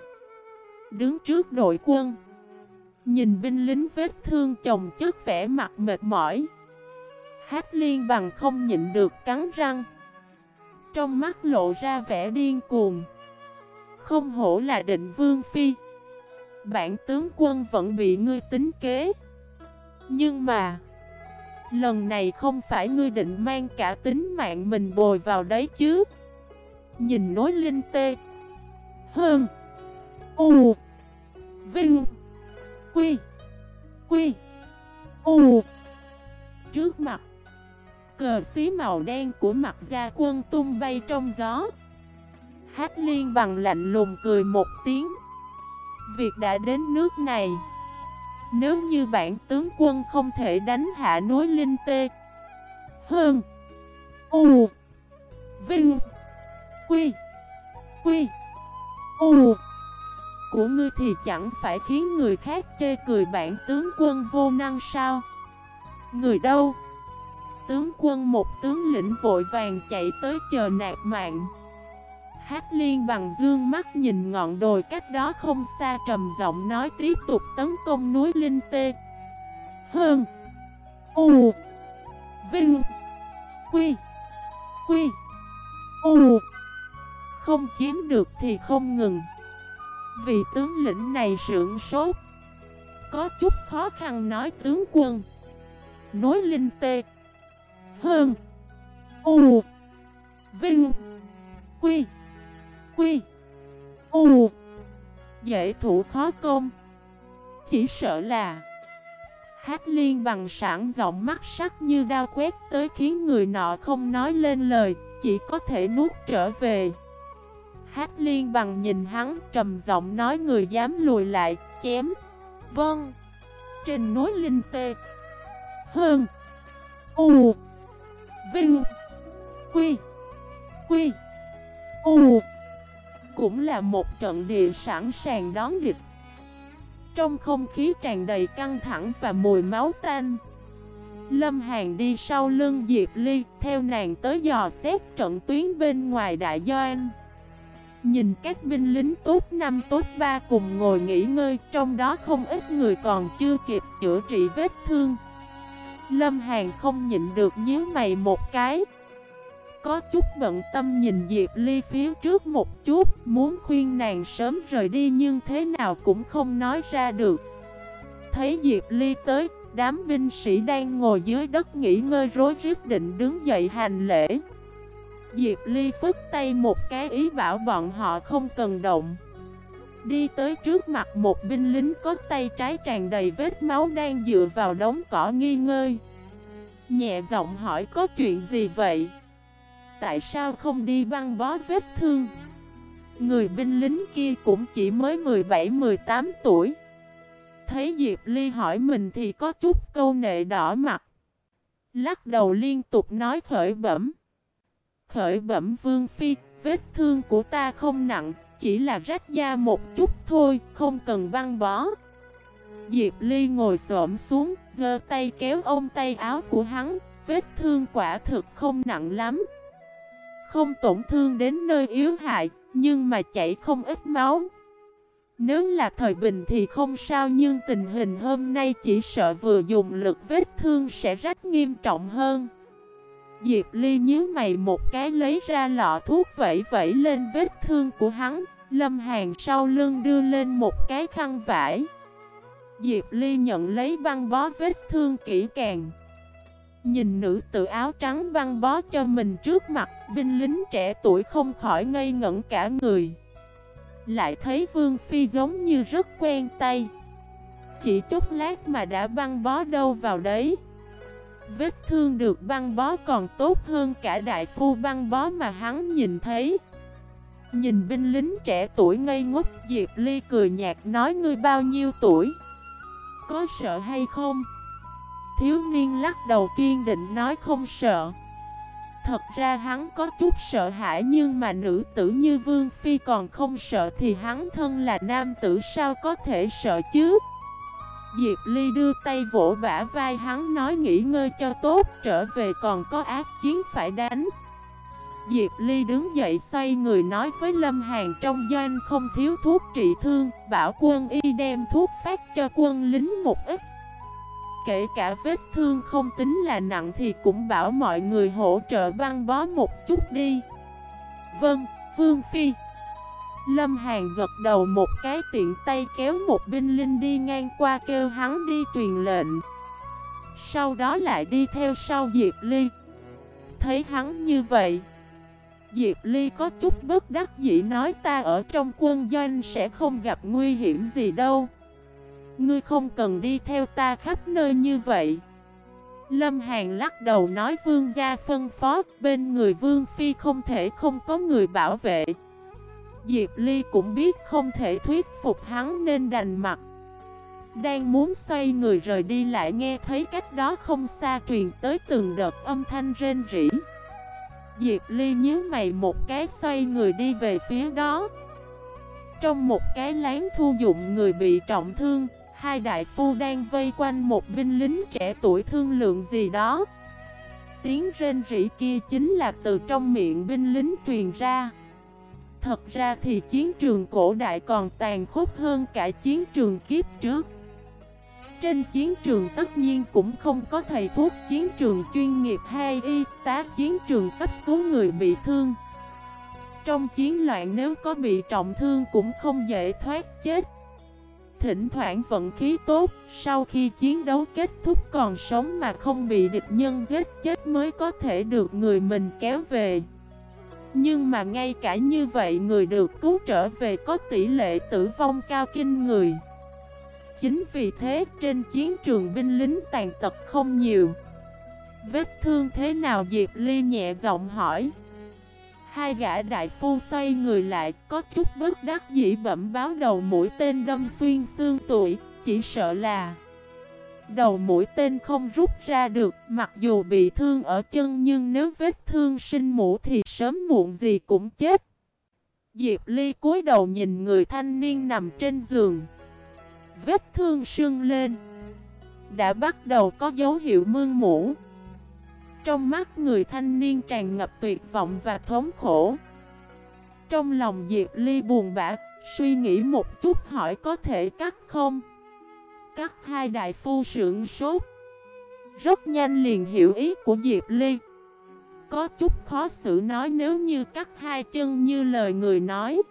Đứng trước đội quân. Nhìn binh lính vết thương chồng chất vẻ mặt mệt mỏi. Hát liên bằng không nhịn được cắn răng. Trong mắt lộ ra vẻ điên cuồng. Không hổ là định vương phi. Bản tướng quân vẫn bị ngươi tính kế. Nhưng mà, Lần này không phải ngươi định mang cả tính mạng mình bồi vào đấy chứ? Nhìn nối linh tê. Hơn U. Vinh. Quy. Quy. U. Trước mặt, Cờ xí màu đen của mặt gia quân tung bay trong gió. Hát liên bằng lạnh lùng cười một tiếng. Việc đã đến nước này. Nếu như bản tướng quân không thể đánh hạ núi Linh Tê. Hơn. U. Vinh. Quy. Quy. U. Của ngươi thì chẳng phải khiến người khác chê cười bản tướng quân vô năng sao? Người đâu? Tướng quân một tướng lĩnh vội vàng chạy tới chờ nạt mạng. Hát liên bằng dương mắt nhìn ngọn đồi cách đó không xa trầm giọng nói tiếp tục tấn công núi Linh Tê. Hơn. U. Vinh. Quy. Quy. U. Không chiếm được thì không ngừng. Vì tướng lĩnh này sưởng sốt. Có chút khó khăn nói tướng quân. Nối Linh Tê. Hơn. U. Vinh. Quy. Quy. U. Dễ thủ khó công. Chỉ sợ là Hát liên bằng sẵn giọng mắt sắc như đao quét tới khiến người nọ không nói lên lời, Chỉ có thể nuốt trở về. Hát liên bằng nhìn hắn, trầm giọng nói người dám lùi lại, chém. Vâng. Trên núi Linh Tê. Hơn. U. Vinh. Quy. Quy. U. Cũng là một trận địa sẵn sàng đón địch. Trong không khí tràn đầy căng thẳng và mùi máu tanh, Lâm Hàn đi sau lưng Diệp Ly, Theo nàng tới dò xét trận tuyến bên ngoài đại doanh. Nhìn các binh lính tốt năm tốt ba cùng ngồi nghỉ ngơi, Trong đó không ít người còn chưa kịp chữa trị vết thương. Lâm Hàn không nhịn được nhíu mày một cái. Có chút bận tâm nhìn Diệp Ly phía trước một chút, Muốn khuyên nàng sớm rời đi nhưng thế nào cũng không nói ra được. Thấy Diệp Ly tới, Đám binh sĩ đang ngồi dưới đất nghỉ ngơi rối rít định đứng dậy hành lễ. Diệp Ly phức tay một cái ý bảo bọn họ không cần động. Đi tới trước mặt một binh lính có tay trái tràn đầy vết máu đang dựa vào đống cỏ nghi ngơi. Nhẹ giọng hỏi, có chuyện gì vậy? Tại sao không đi băng bó vết thương? Người binh lính kia cũng chỉ mới 17-18 tuổi. Thấy Diệp Ly hỏi mình thì có chút câu nệ đỏ mặt. Lắc đầu liên tục nói khởi bẩm. Khởi bẩm Vương Phi Vết thương của ta không nặng chỉ là rách da một chút thôi, không cần băng bó. Diệp Ly ngồi xổm xuống, giơ tay kéo ôm tay áo của hắn. Vết thương quả thực không nặng lắm. Không tổn thương đến nơi yếu hại, nhưng mà chảy không ít máu. Nếu là thời bình thì không sao nhưng tình hình hôm nay chỉ sợ vừa dùng lực vết thương sẽ rách nghiêm trọng hơn. Diệp Ly nhíu mày một cái lấy ra lọ thuốc vẫy vẫy lên vết thương của hắn Lâm Hàn sau lưng đưa lên một cái khăn vải. Diệp Ly nhận lấy băng bó vết thương kỹ càng. Nhìn nữ tự áo trắng băng bó cho mình trước mặt, Binh lính trẻ tuổi không khỏi ngây ngẩn cả người. Lại thấy Vương Phi giống như rất quen tay. Chỉ chút lát mà đã băng bó đâu vào đấy. Vết thương được băng bó còn tốt hơn cả đại phu băng bó mà hắn nhìn thấy. Nhìn binh lính trẻ tuổi ngây ngốc, Diệp Ly cười nhạt nói, ngươi bao nhiêu tuổi? Có sợ hay không? Thiếu niên lắc đầu kiên định nói không sợ. Thật ra hắn có chút sợ hãi nhưng mà nữ tử như Vương Phi còn không sợ thì hắn thân là nam tử sao có thể sợ chứ? Diệp Ly đưa tay vỗ bả vai hắn nói nghỉ ngơi cho tốt, trở về còn có ác chiến phải đánh. Diệp Ly đứng dậy xoay người nói với Lâm Hàn trong doanh không thiếu thuốc trị thương, Bảo quân y đem thuốc phát cho quân lính một ít. Kể cả vết thương không tính là nặng thì cũng bảo mọi người hỗ trợ băng bó một chút đi. Vâng, Vương Phi. Lâm Hàn gật đầu một cái tiện tay kéo một binh linh đi ngang qua kêu hắn đi truyền lệnh. Sau đó lại đi theo sau Diệp Ly. Thấy hắn như vậy Diệp Ly có chút bất đắc dĩ nói ta ở trong quân doanh sẽ không gặp nguy hiểm gì đâu. Ngươi không cần đi theo ta khắp nơi như vậy. Lâm Hàn lắc đầu nói, vương gia phân phó, Bên người vương phi không thể không có người bảo vệ. Diệp Ly cũng biết không thể thuyết phục hắn nên đành mặt. Đang muốn xoay người rời đi lại nghe thấy cách đó không xa truyền tới từng đợt âm thanh rên rỉ. Diệp Ly nhớ mày một cái xoay người đi về phía đó. Trong một cái láng thu dụng người bị trọng thương Hai đại phu đang vây quanh một binh lính trẻ tuổi thương lượng gì đó. Tiếng rên rỉ kia chính là từ trong miệng binh lính truyền ra. Thật ra thì chiến trường cổ đại còn tàn khốc hơn cả chiến trường kiếp trước. Trên chiến trường tất nhiên cũng không có thầy thuốc chiến trường chuyên nghiệp hay y tá chiến trường cấp cứu người bị thương. Trong chiến loạn nếu có bị trọng thương cũng không dễ thoát chết. Thỉnh thoảng vận khí tốt, sau khi chiến đấu kết thúc còn sống mà không bị địch nhân giết chết mới có thể được người mình kéo về. Nhưng mà ngay cả như vậy người được cứu trở về có tỷ lệ tử vong cao kinh người. Chính vì thế trên chiến trường binh lính tàn tật không nhiều. Vết thương thế nào Diệp Ly nhẹ giọng hỏi. Hai gã đại phu xoay người lại có chút bất đắc dĩ bẩm báo đầu mũi tên đâm xuyên xương tuổi, chỉ sợ là Đầu mũi tên không rút ra được, mặc dù bị thương ở chân nhưng nếu vết thương sinh mũ thì sớm muộn gì cũng chết. Diệp Ly cúi đầu nhìn người thanh niên nằm trên giường. Vết thương sưng lên. Đã bắt đầu có dấu hiệu mương mũ. Trong mắt người thanh niên tràn ngập tuyệt vọng và thống khổ. Trong lòng Diệp Ly buồn bã, Suy nghĩ một chút hỏi có thể cắt không? Cắt hai đại phu sưởng sốt. Rất nhanh liền hiểu ý của Diệp Ly. Có chút khó xử nói nếu như cắt hai chân như lời người nói.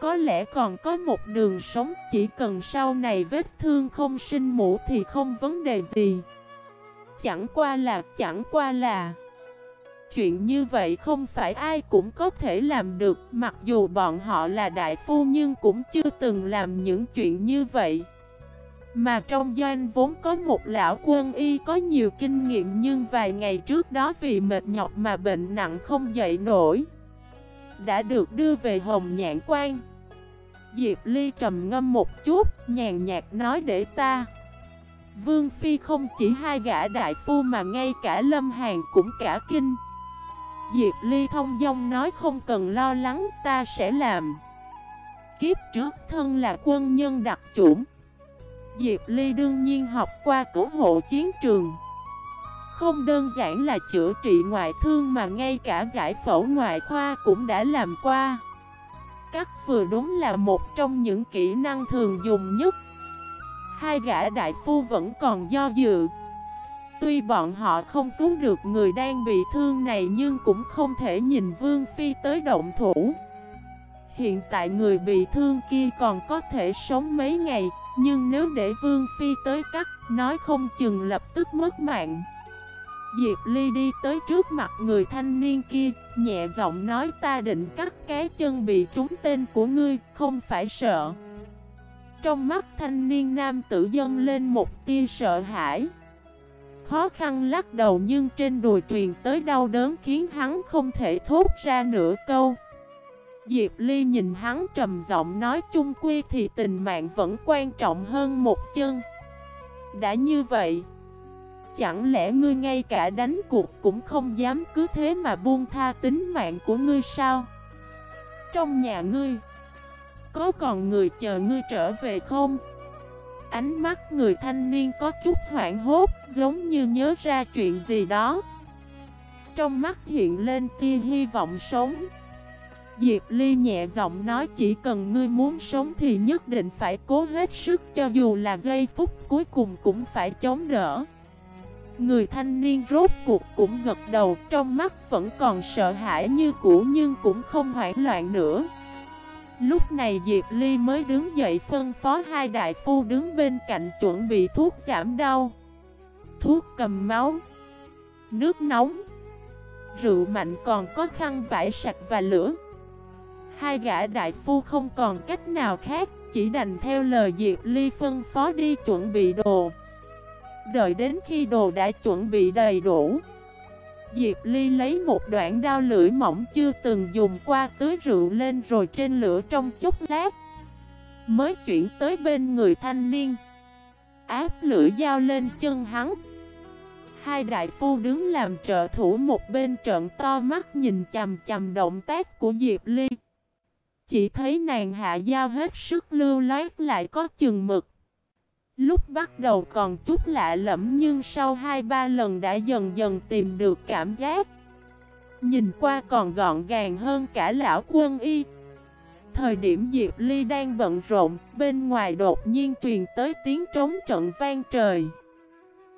Có lẽ còn có một đường sống Chỉ cần sau này vết thương không sinh mũ thì không vấn đề gì. Chẳng qua là, chẳng qua là. Chuyện như vậy không phải ai cũng có thể làm được Mặc dù bọn họ là đại phu nhưng cũng chưa từng làm những chuyện như vậy. Mà trong doanh vốn có một lão quân y có nhiều kinh nghiệm Nhưng vài ngày trước đó vì mệt nhọc mà bệnh nặng không dậy nổi. Đã được đưa về Hồng Nhãn Quan. Diệp Ly trầm ngâm một chút, nhàn nhạt nói để ta Vương Phi không chỉ hai gã đại phu mà ngay cả Lâm Hàn cũng cả kinh. Diệp Ly thông dong nói không cần lo lắng, ta sẽ làm. Kiếp trước thân là quân nhân đặc chủng. Diệp Ly đương nhiên học qua cổ hộ chiến trường. Không đơn giản là chữa trị ngoại thương mà ngay cả giải phẫu ngoại khoa cũng đã làm qua. Cắt vừa đúng là một trong những kỹ năng thường dùng nhất. Hai gã đại phu vẫn còn do dự. Tuy bọn họ không cứu được người đang bị thương này nhưng cũng không thể nhìn Vương Phi tới động thủ. Hiện tại người bị thương kia còn có thể sống mấy ngày Nhưng nếu để Vương Phi tới cắt Nói không chừng lập tức mất mạng. Diệp Ly đi tới trước mặt người thanh niên kia, nhẹ giọng nói ta định cắt cái chân bị trúng tên của ngươi, không phải sợ. Trong mắt thanh niên nam tử dâng lên một tia sợ hãi. Khó khăn lắc đầu nhưng trên đùi truyền tới đau đớn khiến hắn không thể thốt ra nửa câu. Diệp Ly nhìn hắn trầm giọng nói chung quy thì tình mạng vẫn quan trọng hơn một chân. Đã như vậy, chẳng lẽ ngươi ngay cả đánh cuộc cũng không dám cứ thế mà buông tha tính mạng của ngươi sao? Trong nhà ngươi, có còn người chờ ngươi trở về không? Ánh mắt người thanh niên có chút hoảng hốt, giống như nhớ ra chuyện gì đó. Trong mắt hiện lên tia hy vọng sống. Diệp Ly nhẹ giọng nói chỉ cần ngươi muốn sống thì nhất định phải cố hết sức cho dù là giây phút cuối cùng cũng phải chống đỡ. Người thanh niên rốt cuộc cũng gật đầu trong mắt vẫn còn sợ hãi như cũ nhưng cũng không hoảng loạn nữa. Lúc này Diệp Ly mới đứng dậy phân phó hai đại phu đứng bên cạnh chuẩn bị thuốc giảm đau. Thuốc cầm máu, Nước nóng, Rượu mạnh còn có khăn vải sạch và lửa. Hai gã đại phu không còn cách nào khác, Chỉ đành theo lời Diệp Ly phân phó đi chuẩn bị đồ. Đợi đến khi đồ đã chuẩn bị đầy đủ Diệp Ly lấy một đoạn đao lưỡi mỏng chưa từng dùng qua tưới rượu lên rồi trên lửa trong chốc lát. Mới chuyển tới bên người thanh niên. Áp lưỡi dao lên chân hắn. Hai đại phu đứng làm trợ thủ một bên trợn to mắt nhìn chầm chầm động tác của Diệp Ly. Chỉ thấy nàng hạ dao hết sức lưu loát lại có chừng mực. Lúc bắt đầu còn chút lạ lẫm nhưng sau 2-3 lần đã dần dần tìm được cảm giác. Nhìn qua còn gọn gàng hơn cả lão quân y. Thời điểm Diệp Ly đang bận rộn, Bên ngoài đột nhiên truyền tới tiếng trống trận vang trời.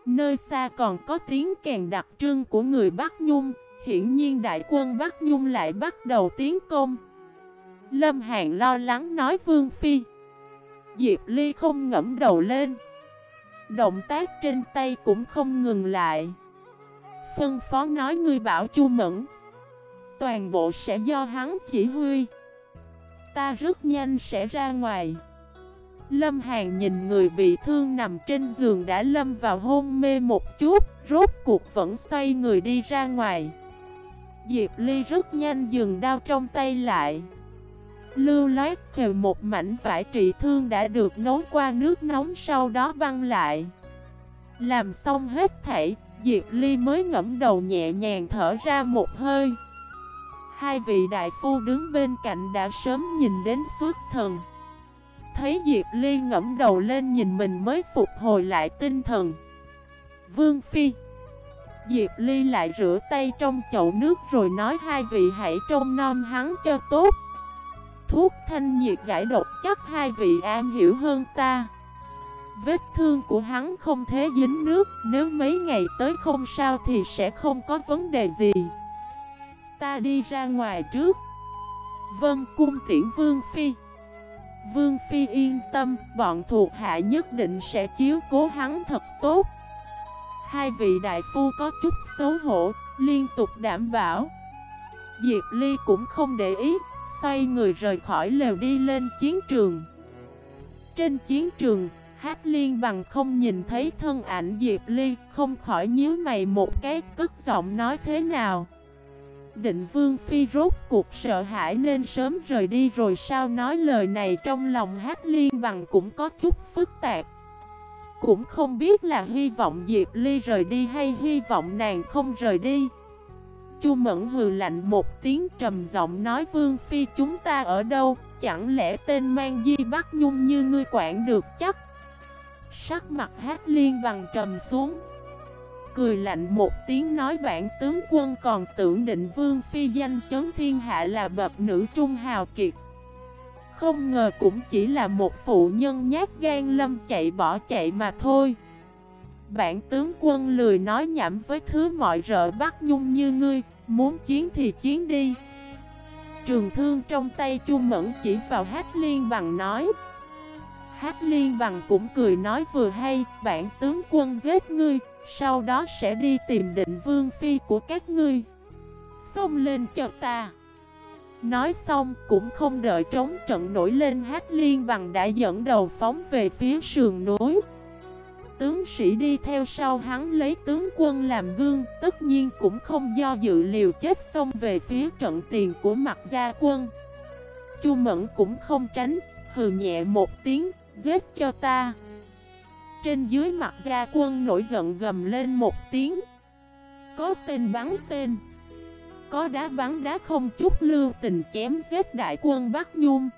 Nơi xa còn có tiếng kèn đặc trưng của người Bắc Nhung, Hiển nhiên đại quân Bắc Nhung lại bắt đầu tiến công. Lâm hạng lo lắng nói Vương Phi Diệp Ly không ngẫm đầu lên. Động tác trên tay cũng không ngừng lại. Phân phó nói, ngươi bảo Chu Mẫn, Toàn bộ sẽ do hắn chỉ huy. Ta rất nhanh sẽ ra ngoài. Lâm Hàn nhìn người bị thương nằm trên giường đã lâm vào hôn mê một chút, Rốt cuộc vẫn xoay người đi ra ngoài. Diệp Ly rất nhanh dừng đao trong tay lại. Lưu loát khều một mảnh vải trị thương đã được nấu qua nước nóng sau đó băng lại. Làm xong hết thảy, Diệp Ly mới ngẫm đầu nhẹ nhàng thở ra một hơi. Hai vị đại phu đứng bên cạnh đã sớm nhìn đến suốt thần. Thấy Diệp Ly ngẫm đầu lên nhìn mình mới phục hồi lại tinh thần. Vương Phi. Diệp Ly lại rửa tay trong chậu nước rồi nói hai vị hãy trông nom hắn cho tốt thuốc thanh nhiệt giải độc chắc hai vị an hiểu hơn ta. Vết thương của hắn không thế dính nước, Nếu mấy ngày tới không sao thì sẽ không có vấn đề gì. Ta đi ra ngoài trước. Vân cung tiễn Vương Phi. Vương Phi yên tâm, Bọn thuộc hạ nhất định sẽ chiếu cố hắn thật tốt. Hai vị đại phu có chút xấu hổ, Liên tục đảm bảo. Diệp Ly cũng không để ý Xoay người rời khỏi lều đi lên chiến trường. Trên chiến trường Hát liên bằng không nhìn thấy thân ảnh Diệp Ly, Không khỏi nhíu mày một cái, cất giọng nói thế nào? Định Vương Phi rốt cuộc sợ hãi nên sớm rời đi rồi sao nói lời này trong lòng Hát liên bằng cũng có chút phức tạp. Cũng không biết là hy vọng Diệp Ly rời đi hay hy vọng nàng không rời đi. Chu Mẫn hừ lạnh một tiếng trầm giọng nói Vương Phi chúng ta ở đâu, chẳng lẽ tên mang di bắt nhung như ngươi quản được chắc. Sắc mặt hát liên bằng trầm xuống. Cười lạnh một tiếng nói bản tướng quân còn tưởng định Vương Phi danh chấn thiên hạ là bậc nữ trung hào kiệt. Không ngờ cũng chỉ là một phụ nhân nhát gan lâm chạy bỏ chạy mà thôi. Bản tướng quân lười nói nhảm với thứ mọi rợ bắt nhung như ngươi, muốn chiến thì chiến đi. Trường thương trong tay Chu Mẫn chỉ vào Hát Liên bằng nói. Hát Liên bằng cũng cười nói vừa hay, bản tướng quân giết ngươi, Sau đó sẽ đi tìm định vương phi của các ngươi Xông lên cho ta Nói xong cũng không đợi trống trận nổi lên hát liên bằng đã dẫn đầu phóng về phía sườn núi Tướng sĩ đi theo sau hắn lấy tướng quân làm gương, Tất nhiên cũng không do dự liều chết xông về phía trận tiền của mặt gia quân. Chu Mẫn cũng không tránh, Hừ nhẹ một tiếng, Giết cho ta. Trên dưới mặt gia quân nổi giận gầm lên một tiếng. Có tên bắn tên, Có đá bắn đá không chút lưu tình chém giết đại quân Bắc Nhung.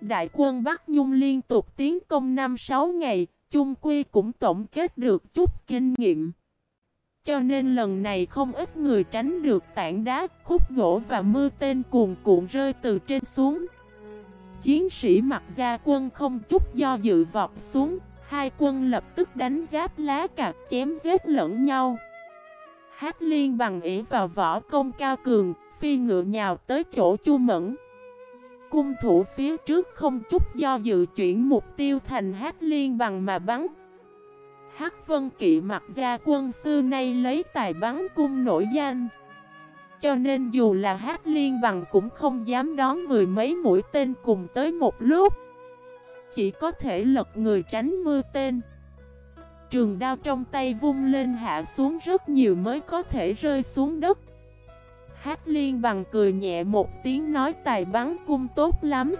Đại quân Bắc Nhung liên tục tiến công 5-6 ngày Chung Quy cũng tổng kết được chút kinh nghiệm. Cho nên lần này không ít người tránh được tảng đá, khúc gỗ và mưa tên cuồn cuộn rơi từ trên xuống. Chiến sĩ mặc gia quân không chút do dự vọt xuống Hai quân lập tức đánh giáp lá cạc chém giết lẫn nhau. Hát liên bằng ỉ vào võ công cao cường Phi ngựa nhào tới chỗ chu mẫn. Cung thủ phía trước không chút do dự chuyển mục tiêu thành hát liên bằng mà bắn. Hát vân kỵ mặc ra quân xưa nay lấy tài bắn cung nổi danh. Cho nên dù là hát liên bằng cũng không dám đón mười mấy mũi tên cùng tới một lúc. Chỉ có thể lật người tránh mưa tên. Trường đao trong tay vung lên hạ xuống rất nhiều mới có thể rơi xuống đất. Hát liên bằng cười nhẹ một tiếng nói tài bắn cung tốt lắm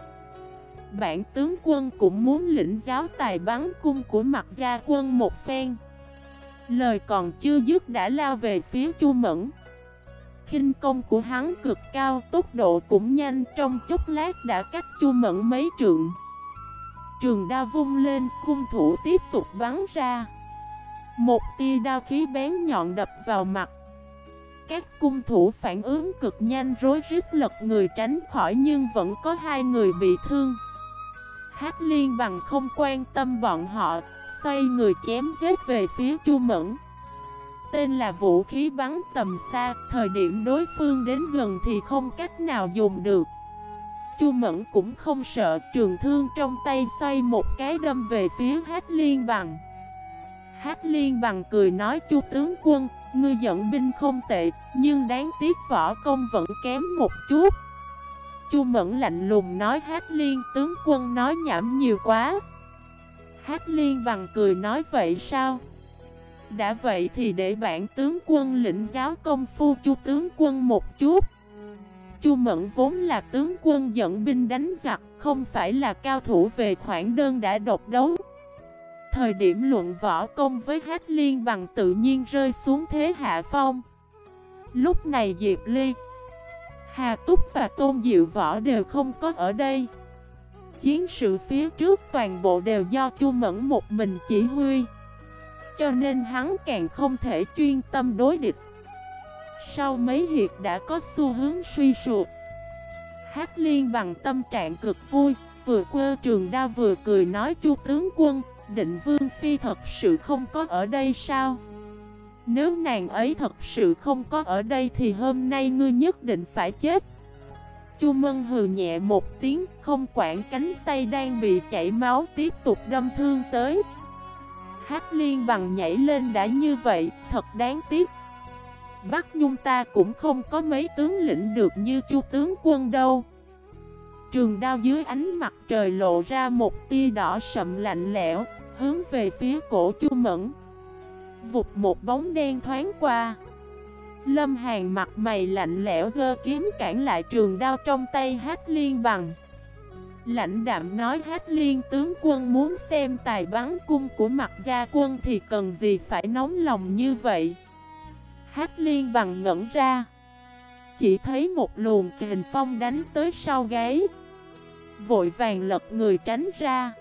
Bản tướng quân cũng muốn lĩnh giáo tài bắn cung của mặt gia quân một phen Lời còn chưa dứt đã lao về phía Chu Mẫn khinh công của hắn cực cao, tốc độ cũng nhanh, trong chốc lát đã cách Chu Mẫn mấy trượng. Trường đao vung lên, cung thủ tiếp tục bắn ra. Một tia đao khí bén nhọn đập vào mặt. Các cung thủ phản ứng cực nhanh rối rít lật người tránh khỏi nhưng vẫn có hai người bị thương. Hát liên bằng không quan tâm bọn họ, xoay người chém giết về phía Chu Mẫn. Tên là vũ khí bắn tầm xa, thời điểm đối phương đến gần thì không cách nào dùng được. Chu Mẫn cũng không sợ, trường thương trong tay xoay một cái đâm về phía Hát Liên Bằng. Hát Liên Bằng cười nói Chu tướng quân, ngươi dẫn binh không tệ, nhưng đáng tiếc võ công vẫn kém một chút. Chu Mẫn lạnh lùng nói Hát Liên tướng quân nói nhảm nhiều quá. Hát Liên Bằng cười nói vậy sao? Đã vậy thì để bản tướng quân lĩnh giáo công phu chu tướng quân một chút Chu Mẫn vốn là tướng quân dẫn binh đánh giặc Không phải là cao thủ về khoản đơn đã độc đấu Thời điểm luận võ công với Hát Liên bằng tự nhiên rơi xuống thế hạ phong. Lúc này Diệp Ly, Hà Túc và Tôn Diệu Võ đều không có ở đây. Chiến sự phía trước toàn bộ đều do Chu Mẫn một mình chỉ huy, cho nên hắn càng không thể chuyên tâm đối địch. Sau mấy hiệp đã có xu hướng suy sụp, Hát liên bằng tâm trạng cực vui, Vừa quơ trường đao vừa cười nói chu tướng quân Định vương phi thật sự không có ở đây sao Nếu nàng ấy thật sự không có ở đây Thì hôm nay ngươi nhất định phải chết Chu Mân hừ nhẹ một tiếng Không quản cánh tay đang bị chảy máu Tiếp tục đâm thương tới Hát liên bằng nhảy lên đã như vậy, thật đáng tiếc. Bắc Nhung ta cũng không có mấy tướng lĩnh được như chu tướng quân đâu. Trường đao dưới ánh mặt trời lộ ra một tia đỏ sậm lạnh lẽo, hướng về phía cổ chu mẫn. Vụt một bóng đen thoáng qua. Lâm Hàn mặt mày lạnh lẽo dơ kiếm cản lại trường đao trong tay hát liên bằng. Lãnh đạm nói hát liên tướng quân muốn xem tài bắn cung của mặt gia quân thì cần gì phải nóng lòng như vậy Hát liên bằng ngẩn ra chỉ thấy một luồng kình phong đánh tới sau gáy. Vội vàng lật người tránh ra.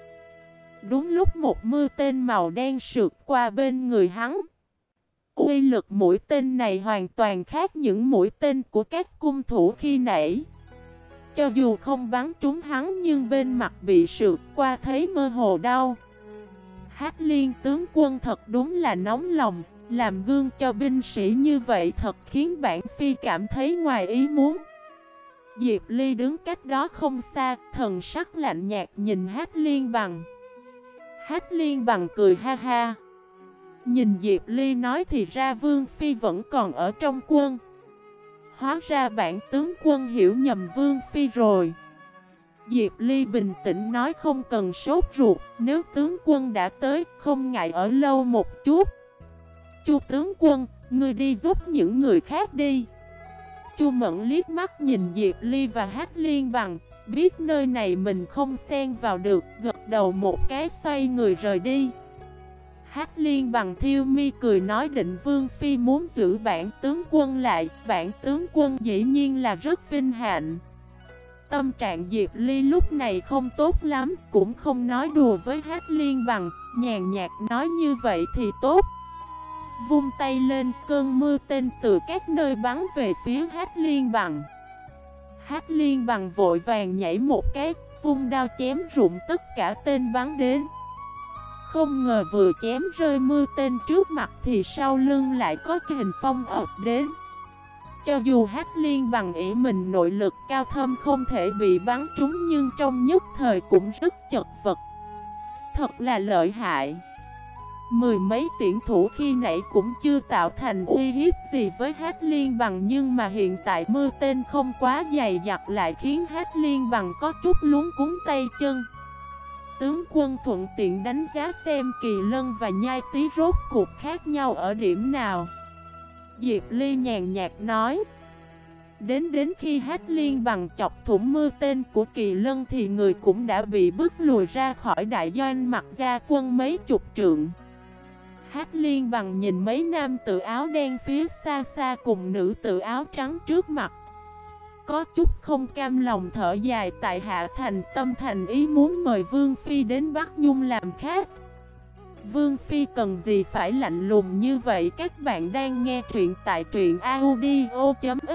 Đúng lúc một mưa tên màu đen sượt qua bên người hắn. Uy lực mũi tên này hoàn toàn khác những mũi tên của các cung thủ khi nãy. Cho dù không bắn trúng hắn nhưng bên mặt bị sượt qua thấy mơ hồ đau. Hát liên tướng quân thật đúng là nóng lòng. Làm gương cho binh sĩ như vậy thật khiến bản phi cảm thấy ngoài ý muốn. Diệp Ly đứng cách đó không xa, Thần sắc lạnh nhạt nhìn Hát liên bằng. Hát liên bằng cười ha ha. Nhìn Diệp Ly nói thì ra Vương Phi vẫn còn ở trong quân. Hóa ra bản tướng quân hiểu nhầm Vương Phi rồi. Diệp Ly bình tĩnh nói không cần sốt ruột, Nếu tướng quân đã tới, không ngại ở lâu một chút. Chu tướng quân, ngươi đi giúp những người khác đi. Chu Mẫn liếc mắt nhìn Diệp Ly và Hát Liên bằng Biết nơi này mình không xen vào được Gật đầu một cái xoay người rời đi. Hát liên bằng thiêu mi cười nói định Vương Phi muốn giữ bản tướng quân lại Bản tướng quân dĩ nhiên là rất vinh hạnh. Tâm trạng Diệp Ly lúc này không tốt lắm Cũng không nói đùa với Hát liên bằng Nhàn nhạt nói như vậy thì tốt. Vung tay lên, cơn mưa tên từ các nơi bắn về phía Hát liên bằng. Hát liên bằng vội vàng nhảy một cái, Vung đao chém rụng tất cả tên bắn đến. Không ngờ vừa chém rơi mưa tên trước mặt thì sau lưng lại có hình phong ập đến. Cho dù hát liên bằng ý mình nội lực cao thâm không thể bị bắn trúng nhưng trong nhất thời cũng rất chật vật. Thật là lợi hại. Mười mấy tiễn thủ khi nãy cũng chưa tạo thành uy hiếp gì với hát liên bằng, Nhưng mà hiện tại mưa tên không quá dày dặt lại khiến hát liên bằng có chút luống cúng tay chân. Tướng quân thuận tiện đánh giá xem kỳ lân và nhai tí rốt cuộc khác nhau ở điểm nào. Diệp Ly nhàn nhạt nói, Đến đến khi hát liên bằng chọc thủng mưa tên của kỳ lân thì người cũng đã bị bước lùi ra khỏi đại doanh mặt ra quân mấy chục trượng. Hát liên bằng nhìn mấy nam tự áo đen phía xa xa cùng nữ tự áo trắng trước mặt. Có chút không cam lòng thở dài tại Hạ Thành tâm thành ý muốn mời Vương Phi đến Bắc Nhung làm khác Vương Phi cần gì phải lạnh lùng như vậy? Các bạn đang nghe truyện tại truyện audio.fif